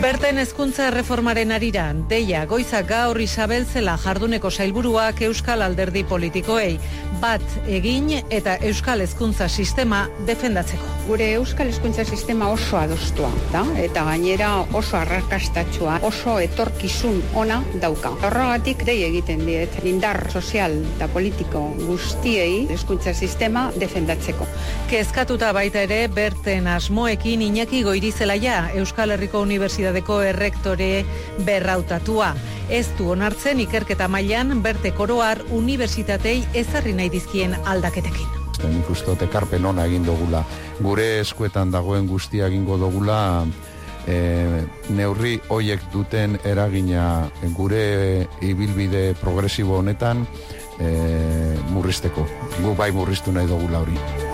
Berten hezkuntza reformaren arira, deia goiza gaur Isabel Zela jarduneko sailburuak Euskal Alderdi politikoei bat egin eta Euskal hezkuntza sistema defendatzeko. Gure Euskal hezkuntza sistema oso adostua da eta gainera oso arrakastatsua, oso etorkizun ona dauka. Horregatik dei egiten diet indar sozial eta politiko guztiei hezkuntza sistema defendatzeko. Kezkatuta baita ere berten asmoekin Iñaki Goirizelaia Euskal Herriko Unibertsitateko errektore berrautatua. Ez du onartzen ikerketa mailan berte koroar unibertsitatei ezarri nahi dizkien aldaketekin. Nik uste dut ekarpen ona egin dugula. Gure eskuetan dagoen guztia egingo dugula e, neurri hoiek duten eragina gure ibilbide progresibo honetan e, murrizteko. Gu bai murriztu nahi dugula hori.